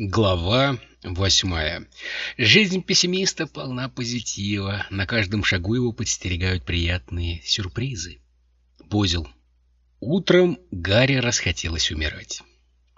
Глава восьмая. Жизнь пессимиста полна позитива. На каждом шагу его подстерегают приятные сюрпризы. Позел. Утром Гарри расхотелось умирать.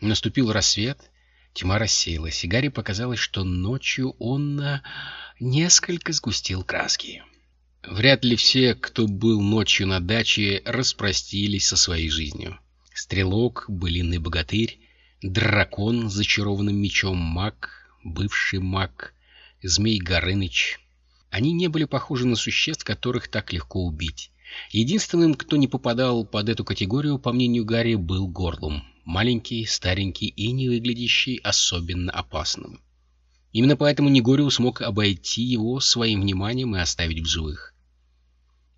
Наступил рассвет, тьма рассеялась, и Гарри показалось, что ночью он на несколько сгустил краски. Вряд ли все, кто был ночью на даче, распростились со своей жизнью. Стрелок, былинный богатырь, дракон с зачарованным мечом, маг, бывший маг, змей Горыныч. Они не были похожи на существ, которых так легко убить. Единственным, кто не попадал под эту категорию, по мнению Гарри, был Горлум. Маленький, старенький и не выглядящий особенно опасным. Именно поэтому Негорио смог обойти его своим вниманием и оставить в живых.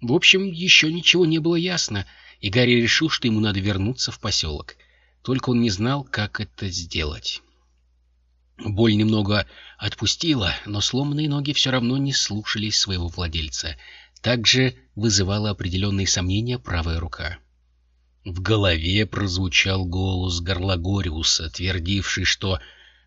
В общем, еще ничего не было ясно, и Гарри решил, что ему надо вернуться в поселок — только он не знал, как это сделать. Боль немного отпустила, но сломанные ноги все равно не слушались своего владельца. Также вызывала определенные сомнения правая рука. В голове прозвучал голос Горлагориуса, твердивший, что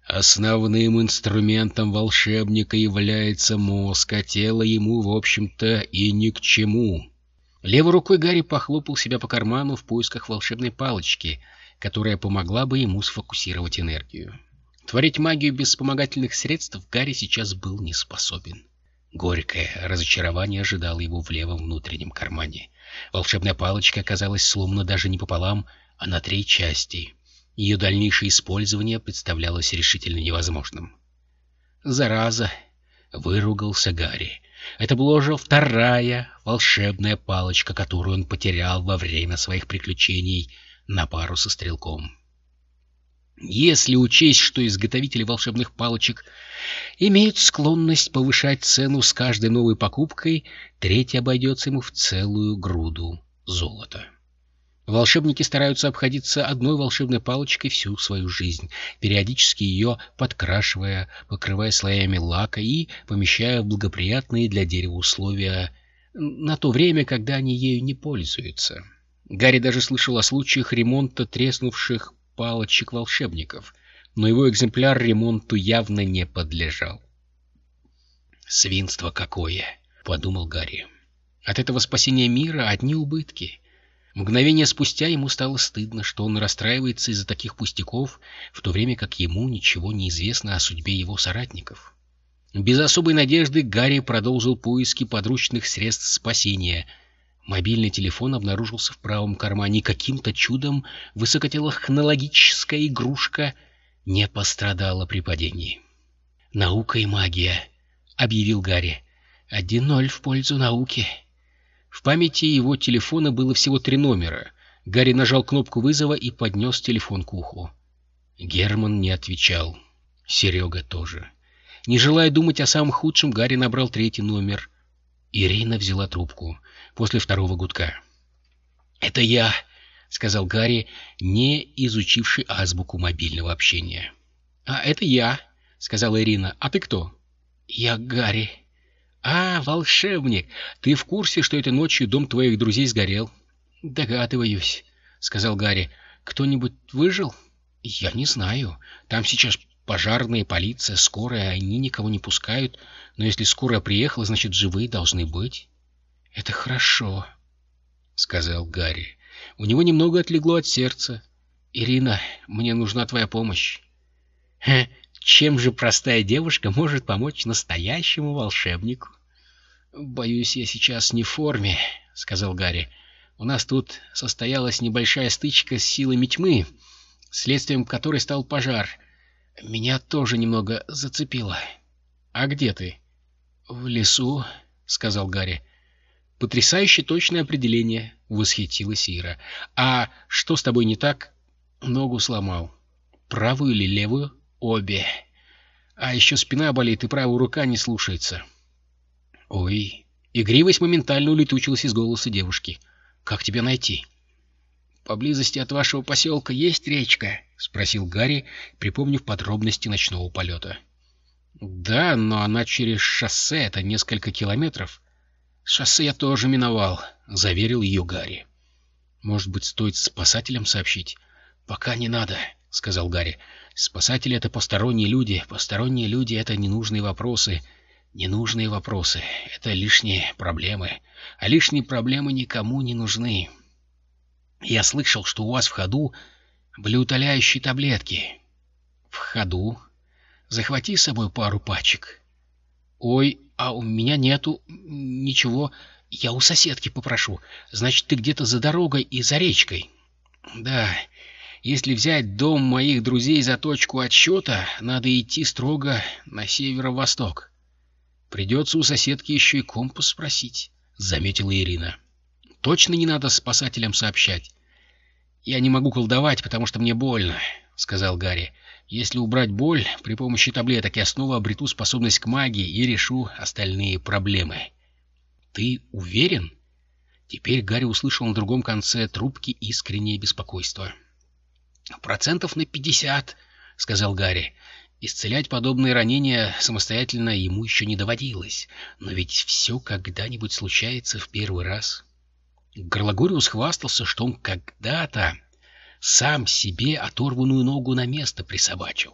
основным инструментом волшебника является мозг, а тело ему, в общем-то, и ни к чему. Левой рукой Гарри похлопал себя по карману в поисках волшебной палочки — которая помогла бы ему сфокусировать энергию. Творить магию без вспомогательных средств Гарри сейчас был не способен. Горькое разочарование ожидало его в левом внутреннем кармане. Волшебная палочка оказалась сломана даже не пополам, а на три части. Ее дальнейшее использование представлялось решительно невозможным. «Зараза!» — выругался Гарри. Это была уже вторая волшебная палочка, которую он потерял во время своих приключений — на пару со стрелком. Если учесть, что изготовители волшебных палочек имеют склонность повышать цену с каждой новой покупкой, третий обойдется ему в целую груду золота. Волшебники стараются обходиться одной волшебной палочкой всю свою жизнь, периодически ее подкрашивая, покрывая слоями лака и помещая в благоприятные для дерева условия на то время, когда они ею не пользуются. Гарри даже слышал о случаях ремонта треснувших палочек волшебников, но его экземпляр ремонту явно не подлежал. «Свинство какое!» — подумал Гарри. «От этого спасения мира одни убытки». Мгновение спустя ему стало стыдно, что он расстраивается из-за таких пустяков, в то время как ему ничего не известно о судьбе его соратников. Без особой надежды Гарри продолжил поиски подручных средств спасения — Мобильный телефон обнаружился в правом кармане, каким-то чудом высокотехнологическая игрушка не пострадала при падении. «Наука и магия», — объявил Гарри. «Один ноль в пользу науки». В памяти его телефона было всего три номера. Гарри нажал кнопку вызова и поднес телефон к уху. Герман не отвечал. Серега тоже. Не желая думать о самом худшем, Гарри набрал третий номер. Ирина взяла трубку после второго гудка. «Это я», — сказал Гарри, не изучивший азбуку мобильного общения. «А это я», — сказала Ирина. «А ты кто?» «Я Гарри». «А, волшебник! Ты в курсе, что этой ночью дом твоих друзей сгорел?» «Догадываюсь», — сказал Гарри. «Кто-нибудь выжил?» «Я не знаю. Там сейчас пожарные, полиция, скорая, они никого не пускают. Но если скорая приехала, значит, живые должны быть». — Это хорошо, — сказал Гарри. У него немного отлегло от сердца. — Ирина, мне нужна твоя помощь. — Чем же простая девушка может помочь настоящему волшебнику? — Боюсь, я сейчас не в форме, — сказал Гарри. — У нас тут состоялась небольшая стычка с силами тьмы, следствием которой стал пожар. Меня тоже немного зацепило. — А где ты? — В лесу, — сказал Гарри. Потрясающе точное определение, — восхитилась Ира. — А что с тобой не так? Ногу сломал. Правую или левую? Обе. А еще спина болит, и правая рука не слушается. Ой. Игривость моментально улетучилась из голоса девушки. Как тебя найти? Поблизости от вашего поселка есть речка? — спросил Гарри, припомнив подробности ночного полета. — Да, но она через шоссе, это несколько километров. — «Шоссе я тоже миновал», — заверил ее Гарри. «Может быть, стоит спасателям сообщить?» «Пока не надо», — сказал Гарри. «Спасатели — это посторонние люди. Посторонние люди — это ненужные вопросы. Ненужные вопросы — это лишние проблемы. А лишние проблемы никому не нужны. Я слышал, что у вас в ходу были утоляющие таблетки. В ходу? Захвати с собой пару пачек. Ой, а у меня нету ничего. Я у соседки попрошу. Значит, ты где-то за дорогой и за речкой. Да, если взять дом моих друзей за точку отсчета, надо идти строго на северо-восток. Придется у соседки еще и компас спросить, — заметила Ирина. Точно не надо спасателям сообщать. Я не могу колдовать, потому что мне больно, — сказал Гарри. Если убрать боль при помощи таблеток, я снова обрету способность к магии и решу остальные проблемы. Ты уверен? Теперь Гарри услышал на другом конце трубки искреннее беспокойство. «Процентов на пятьдесят», — сказал Гарри. Исцелять подобные ранения самостоятельно ему еще не доводилось. Но ведь все когда-нибудь случается в первый раз. Горлагориус хвастался, что он когда-то сам себе оторванную ногу на место присобачил.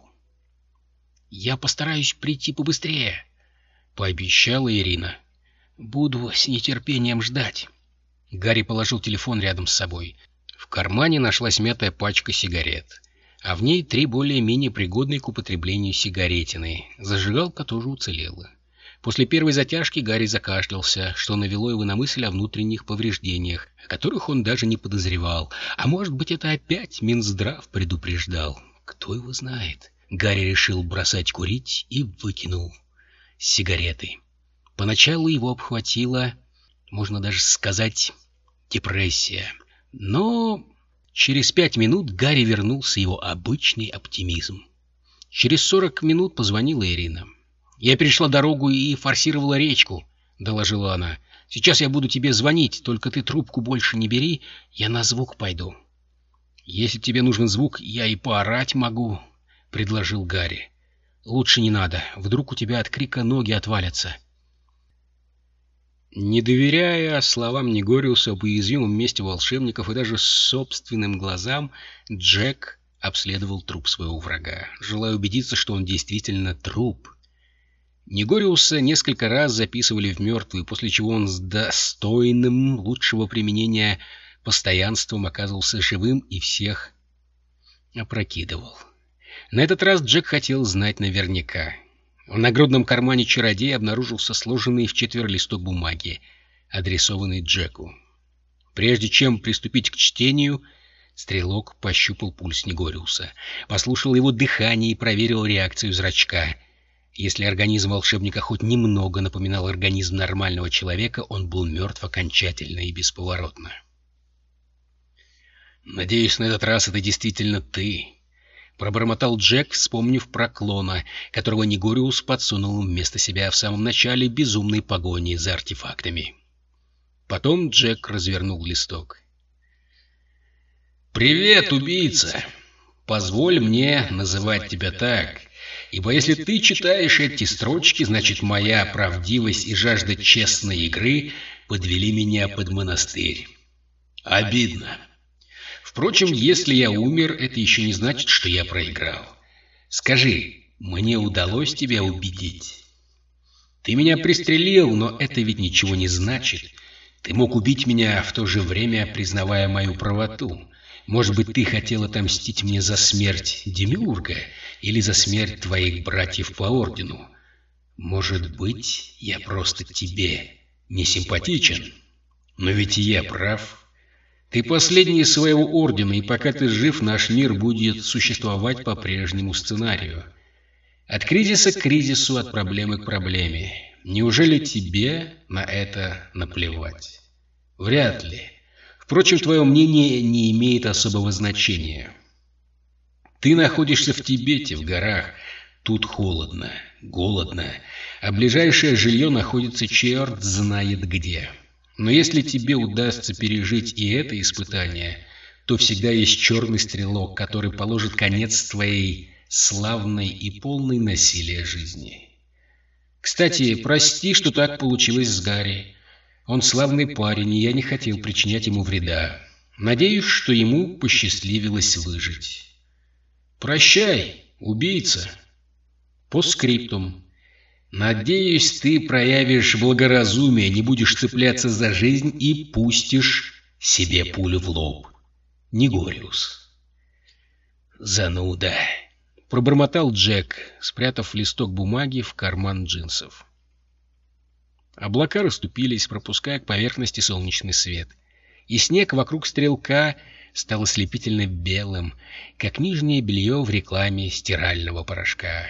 «Я постараюсь прийти побыстрее», — пообещала Ирина. «Буду с нетерпением ждать». Гарри положил телефон рядом с собой. В кармане нашлась мятая пачка сигарет, а в ней три более-менее пригодные к употреблению сигаретины. Зажигалка тоже уцелела. После первой затяжки Гарри закашлялся, что навело его на мысль о внутренних повреждениях, о которых он даже не подозревал. А может быть, это опять Минздрав предупреждал. Кто его знает? Гарри решил бросать курить и выкинул сигареты. Поначалу его обхватила, можно даже сказать, депрессия. Но через пять минут Гарри вернулся его обычный оптимизм. Через сорок минут позвонила Ирина. «Я перешла дорогу и форсировала речку», — доложила она. «Сейчас я буду тебе звонить, только ты трубку больше не бери, я на звук пойду». «Если тебе нужен звук, я и поорать могу», — предложил Гарри. «Лучше не надо, вдруг у тебя от крика ноги отвалятся». Не доверяя словам Негориуса об уязвимом месте волшебников и даже собственным глазам, Джек обследовал труп своего врага, желая убедиться, что он действительно труп. Негориуса несколько раз записывали в мертвую, после чего он с достойным лучшего применения постоянством оказывался живым и всех опрокидывал. На этот раз Джек хотел знать наверняка, в нагрудном кармане чародея обнаружился сложенный в четверо листок бумаги, адресованный Джеку. Прежде чем приступить к чтению, стрелок пощупал пульс Негориуса, послушал его дыхание и проверил реакцию зрачка. Если организм волшебника хоть немного напоминал организм нормального человека, он был мертв окончательно и бесповоротно. «Надеюсь, на этот раз это действительно ты», — пробормотал Джек, вспомнив про клона, которого Негориус подсунул вместо себя в самом начале безумной погони за артефактами. Потом Джек развернул листок. «Привет, убийца! Позволь мне называть тебя так, ибо если ты читаешь эти строчки, значит моя правдивость и жажда честной игры подвели меня под монастырь. Обидно». Впрочем, если я умер, это еще не значит, что я проиграл. Скажи, мне удалось тебя убедить? Ты меня пристрелил, но это ведь ничего не значит. Ты мог убить меня в то же время, признавая мою правоту. Может быть, ты хотел отомстить мне за смерть Демиурга или за смерть твоих братьев по ордену. Может быть, я просто тебе не симпатичен, но ведь я прав. Ты последний из своего ордена, и пока ты жив, наш мир будет существовать по прежнему сценарию. От кризиса к кризису, от проблемы к проблеме. Неужели тебе на это наплевать? Вряд ли. Впрочем, твое мнение не имеет особого значения. Ты находишься в Тибете, в горах. Тут холодно, голодно, а ближайшее жилье находится черт знает где. Но если тебе удастся пережить и это испытание, то всегда есть черный стрелок, который положит конец твоей славной и полной насилия жизни. Кстати, прости, что так получилось с Гарри. Он славный парень, и я не хотел причинять ему вреда. Надеюсь, что ему посчастливилось выжить. Прощай, убийца. Постскриптум. Надеюсь, ты проявишь благоразумие, не будешь цепляться за жизнь и пустишь себе пулю в лоб. Негориус. Зануда. Пробормотал Джек, спрятав листок бумаги в карман джинсов. Облака расступились, пропуская к поверхности солнечный свет. И снег вокруг стрелка стал ослепительно белым, как нижнее белье в рекламе стирального порошка.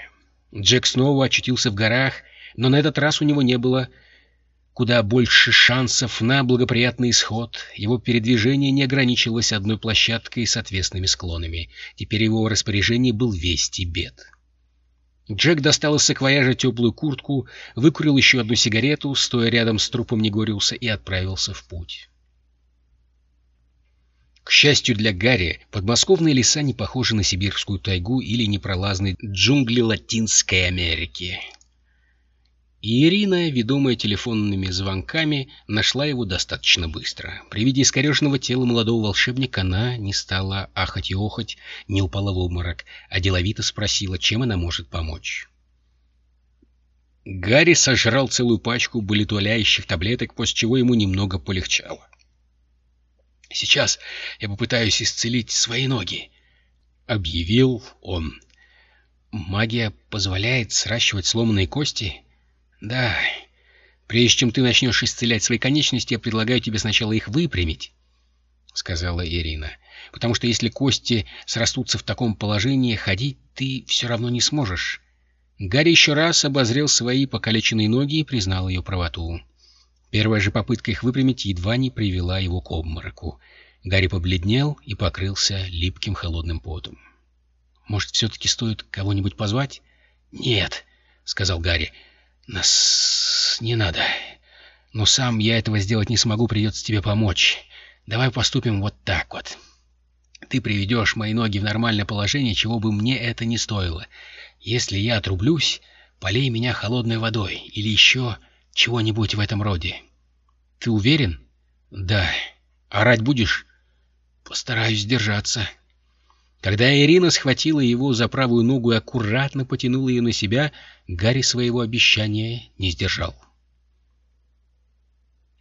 Джек снова очутился в горах, но на этот раз у него не было куда больше шансов на благоприятный исход. Его передвижение не ограничивалось одной площадкой с отвесными склонами. Теперь его распоряжение был весь Тибет. Джек достал из саквояжа теплую куртку, выкурил еще одну сигарету, стоя рядом с трупом Негориуса, и отправился в путь. К счастью для Гарри, подмосковные леса не похожи на сибирскую тайгу или непролазные джунгли Латинской Америки. И Ирина, ведомая телефонными звонками, нашла его достаточно быстро. При виде искореженного тела молодого волшебника она не стала ахать и охать, не упала в обморок, а деловито спросила, чем она может помочь. Гарри сожрал целую пачку болетуляющих таблеток, после чего ему немного полегчало. «Сейчас я попытаюсь исцелить свои ноги», — объявил он. «Магия позволяет сращивать сломанные кости?» Да. Прежде чем ты начнешь исцелять свои конечности, я предлагаю тебе сначала их выпрямить, — сказала Ирина. Потому что если кости срастутся в таком положении, ходить ты все равно не сможешь. Гарри еще раз обозрел свои покалеченные ноги и признал ее правоту. Первая же попытка их выпрямить едва не привела его к обмороку. Гарри побледнел и покрылся липким холодным потом. «Может, все-таки стоит кого-нибудь позвать?» «Нет», — сказал Гарри. Нас не надо. Но сам я этого сделать не смогу, придется тебе помочь. Давай поступим вот так вот. Ты приведешь мои ноги в нормальное положение, чего бы мне это не стоило. Если я отрублюсь, полей меня холодной водой или еще чего-нибудь в этом роде. Ты уверен? Да. Орать будешь? Постараюсь держаться. Когда Ирина схватила его за правую ногу и аккуратно потянула ее на себя, Гарри своего обещания не сдержал.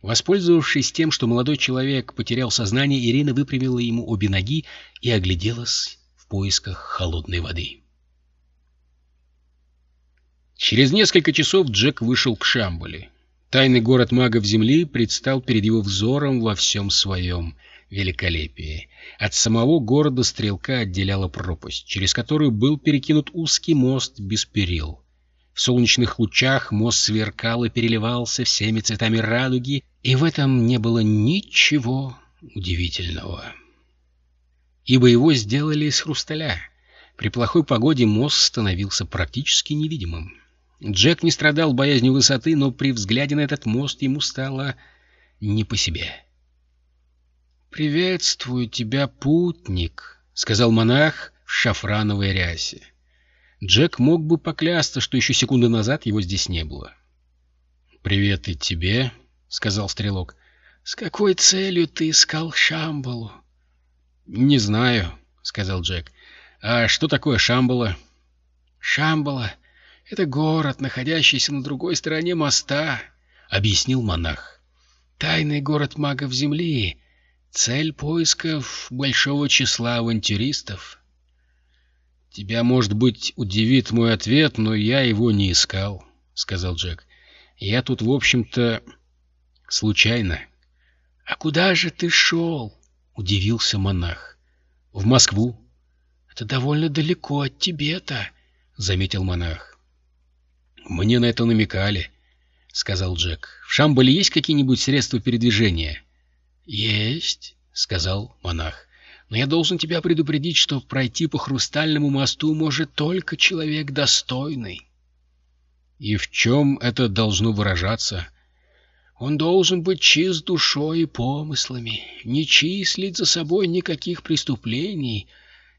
Воспользовавшись тем, что молодой человек потерял сознание, Ирина выпрямила ему обе ноги и огляделась в поисках холодной воды. Через несколько часов Джек вышел к Шамбале. Тайный город магов Земли предстал перед его взором во всем своем великолепие. От самого города стрелка отделяла пропасть, через которую был перекинут узкий мост без перил. В солнечных лучах мост сверкал и переливался всеми цветами радуги, и в этом не было ничего удивительного. Ибо его сделали из хрусталя. При плохой погоде мост становился практически невидимым. Джек не страдал боязнью высоты, но при взгляде на этот мост ему стало не по себе. «Приветствую тебя, путник», — сказал монах в шафрановой рясе. Джек мог бы поклясться, что еще секунды назад его здесь не было. «Привет и тебе», — сказал стрелок. «С какой целью ты искал Шамбалу?» «Не знаю», — сказал Джек. «А что такое Шамбала?» «Шамбала — это город, находящийся на другой стороне моста», — объяснил монах. «Тайный город магов Земли» Цель поисков большого числа авантюристов. Тебя, может быть, удивит мой ответ, но я его не искал, — сказал Джек. Я тут, в общем-то, случайно. — А куда же ты шел? — удивился монах. — В Москву. — Это довольно далеко от Тибета, — заметил монах. — Мне на это намекали, — сказал Джек. — В Шамбале есть какие-нибудь средства передвижения? — «Есть», — сказал монах. «Но я должен тебя предупредить, что пройти по хрустальному мосту может только человек достойный». «И в чем это должно выражаться?» «Он должен быть чист душой и помыслами, не числить за собой никаких преступлений».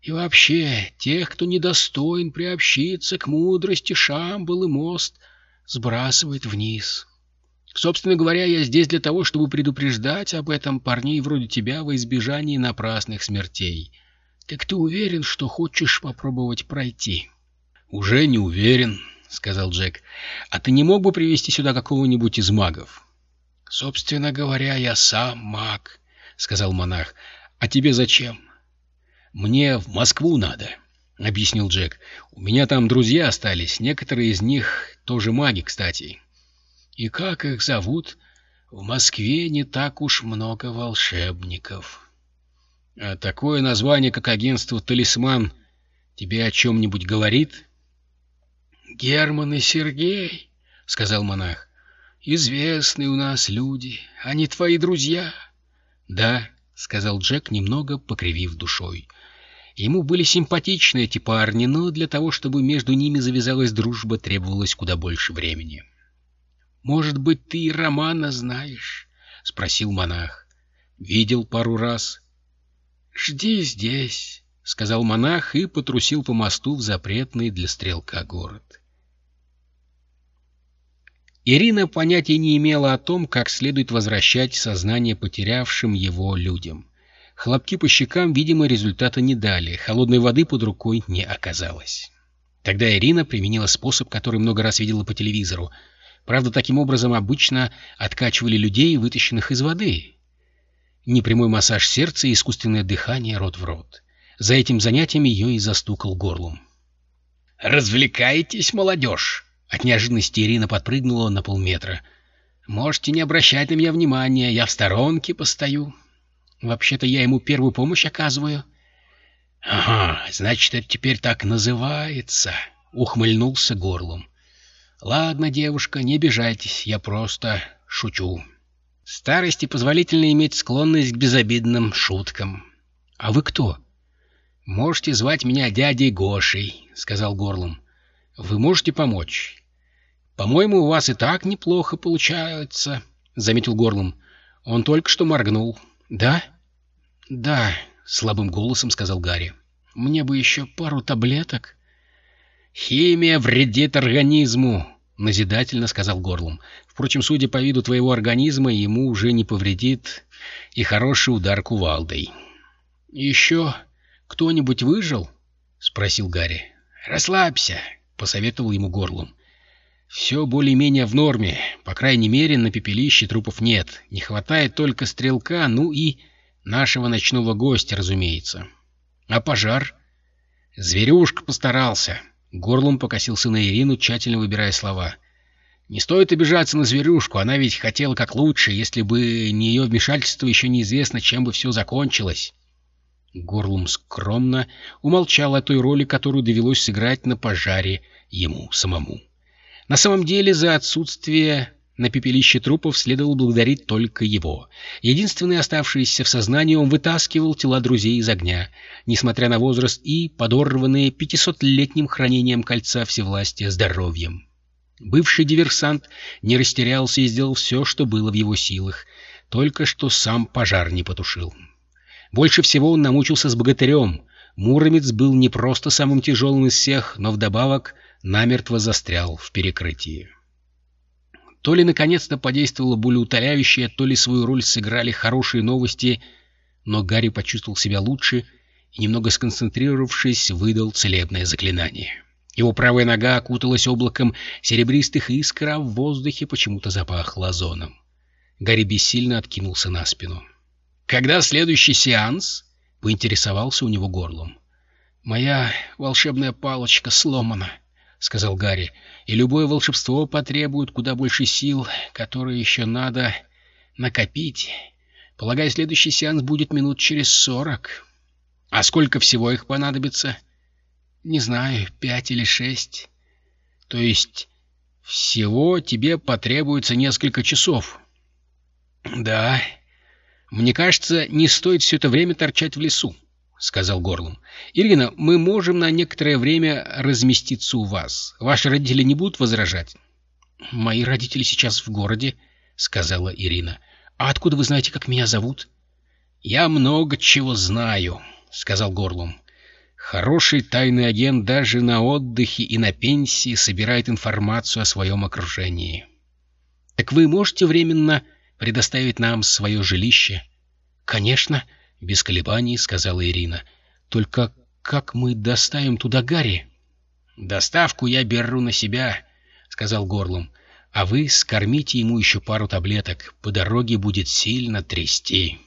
И вообще, тех, кто недостоин приобщиться к мудрости Шамбал и мост, сбрасывает вниз. Собственно говоря, я здесь для того, чтобы предупреждать об этом парней вроде тебя во избежании напрасных смертей. Так ты уверен, что хочешь попробовать пройти? Уже не уверен, сказал Джек. А ты не мог бы привести сюда какого-нибудь из магов? Собственно говоря, я сам маг, сказал монах. А тебе зачем? Мне в Москву надо, объяснил Джек. У меня там друзья остались, некоторые из них тоже маги, кстати. И как их зовут? В Москве не так уж много волшебников. А такое название, как агентство «Талисман», тебе о чем-нибудь говорит? — Герман и Сергей, — сказал монах, — известные у нас люди. Они твои друзья? — Да, — сказал Джек, немного покривив душой. Ему были симпатичны эти парни, но для того, чтобы между ними завязалась дружба, требовалось куда больше времени. — Может быть, ты и Романа знаешь? — спросил монах. — Видел пару раз. — «Жди здесь», — сказал монах и потрусил по мосту в запретный для стрелка город. Ирина понятия не имела о том, как следует возвращать сознание потерявшим его людям. Хлопки по щекам, видимо, результата не дали, холодной воды под рукой не оказалось. Тогда Ирина применила способ, который много раз видела по телевизору. Правда, таким образом обычно откачивали людей, вытащенных из воды, непрямой массаж сердца и искусственное дыхание рот в рот. За этим занятием ее и застукал горлом. «Развлекаетесь, молодежь!» От неожиданности Ирина подпрыгнула на полметра. «Можете не обращать на меня внимания, я в сторонке постою. Вообще-то я ему первую помощь оказываю». «Ага, значит, это теперь так называется», — ухмыльнулся горлом. «Ладно, девушка, не обижайтесь, я просто шучу». Старости позволительно иметь склонность к безобидным шуткам. — А вы кто? — Можете звать меня дядей Гошей, — сказал Горлом. — Вы можете помочь? — По-моему, у вас и так неплохо получается, — заметил Горлом. Он только что моргнул. — Да? — Да, — слабым голосом сказал Гарри. — Мне бы еще пару таблеток. — Химия вредит организму, — назидательно сказал Горлом. «Впрочем, судя по виду твоего организма, ему уже не повредит и хороший удар кувалдой». «Еще кто-нибудь выжил?» — спросил Гарри. «Расслабься», — посоветовал ему Горлом. «Все более-менее в норме. По крайней мере, на пепелище трупов нет. Не хватает только стрелка, ну и нашего ночного гостя, разумеется. А пожар?» «Зверюшка постарался». Горлом покосился на Ирину, тщательно выбирая слова. «Не стоит обижаться на зверюшку, она ведь хотела как лучше. Если бы не ее вмешательство, еще неизвестно, чем бы все закончилось». Горлум скромно умолчал о той роли, которую довелось сыграть на пожаре ему самому. На самом деле, за отсутствие на пепелище трупов следовало благодарить только его. Единственный оставшийся в сознании, он вытаскивал тела друзей из огня, несмотря на возраст и подорванные пятисотлетним хранением кольца всевластия здоровьем. Бывший диверсант не растерялся и сделал все, что было в его силах, только что сам пожар не потушил. Больше всего он намучился с богатырем. Муромец был не просто самым тяжелым из всех, но вдобавок намертво застрял в перекрытии. То ли наконец-то подействовало болеутоляющее, то ли свою роль сыграли хорошие новости, но Гарри почувствовал себя лучше и, немного сконцентрировавшись, выдал целебное заклинание. Его правая нога окуталась облаком серебристых искр, а в воздухе почему-то запахло озоном. Гарри бессильно откинулся на спину. «Когда следующий сеанс?» — поинтересовался у него горлом. «Моя волшебная палочка сломана», — сказал Гарри и любое волшебство потребует куда больше сил, которые еще надо накопить. Полагаю, следующий сеанс будет минут через сорок. А сколько всего их понадобится? Не знаю, пять или шесть. То есть всего тебе потребуется несколько часов. Да. Мне кажется, не стоит все это время торчать в лесу. — сказал Горлом. — Ирина, мы можем на некоторое время разместиться у вас. Ваши родители не будут возражать? — Мои родители сейчас в городе, — сказала Ирина. — А откуда вы знаете, как меня зовут? — Я много чего знаю, — сказал Горлом. Хороший тайный агент даже на отдыхе и на пенсии собирает информацию о своем окружении. — Так вы можете временно предоставить нам свое жилище? — Конечно, — без колебаний сказала Ирина. Только как мы доставим туда Гарри? Доставку я беру на себя, сказал Горлум. А вы скормите ему еще пару таблеток. По дороге будет сильно трясти.